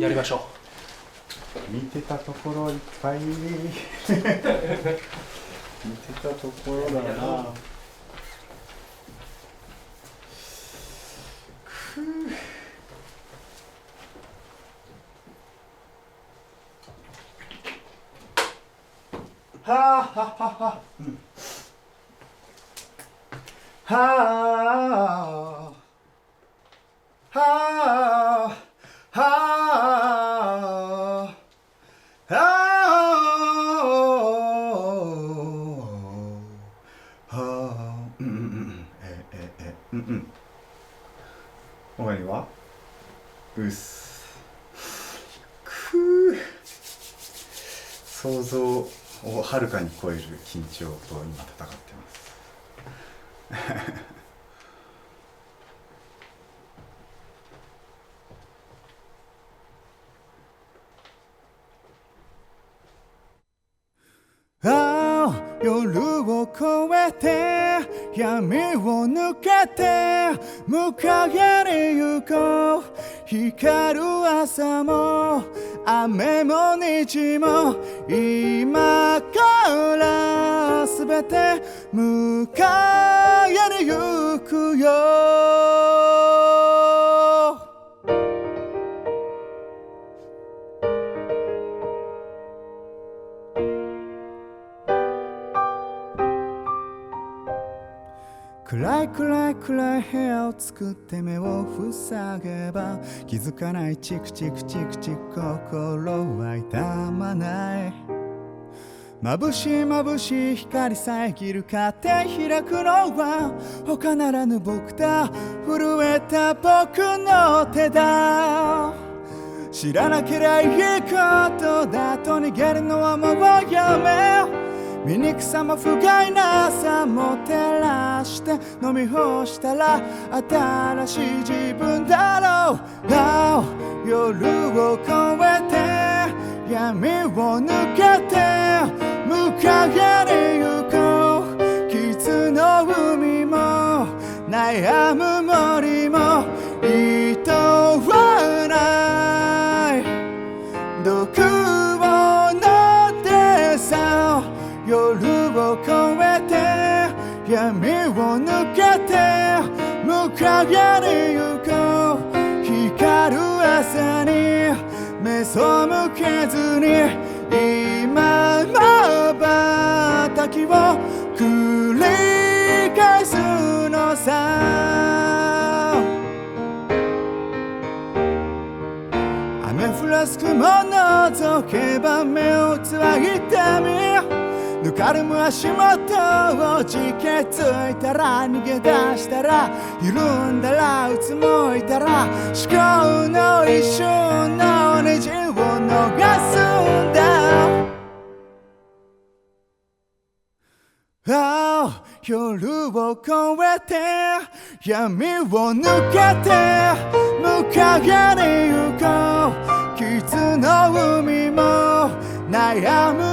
やりましょ見てたところいっぱい 見てたところだな。くう。はあはははうん。はあはあ。はああうんうんうんえええうんうん。他には？うっす。くう想像をはるかに超える緊張と今戦ってますああ夜を越えて闇を抜けて向かいに行こう。光る朝も雨も虹も今からすべて向かいに行くよ。暗い暗い暗い部屋を作って目を塞げば気づかないチクチクチクチク心は痛まない。眩しい眩しい光遮るカーテン開くのは他ならぬ僕だ。震えた僕の手だ。知らなけりゃいいことだ。と逃げるのはもうやめ醜さも不甲斐なさも照らして飲み干したら新しい自分だろう。Now 夜を越えて闇を抜けて向かいに行こう。傷の海も悩むも闇を抜けて向かいに行こう光る朝に目背けずに今まばたきを繰り返すのさ雨降らす雲覗けば目をつわぎてみぬかるむ足元をじけついたら逃げ出したら緩んだらうつむいたら思考の一瞬の虹を逃すんだ。ああ夜を越えて闇を抜けて向かいに行こう。傷の海も悩む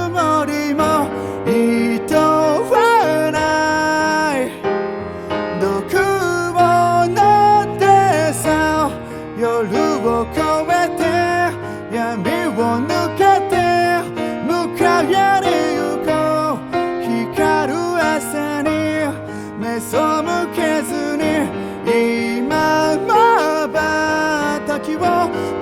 まば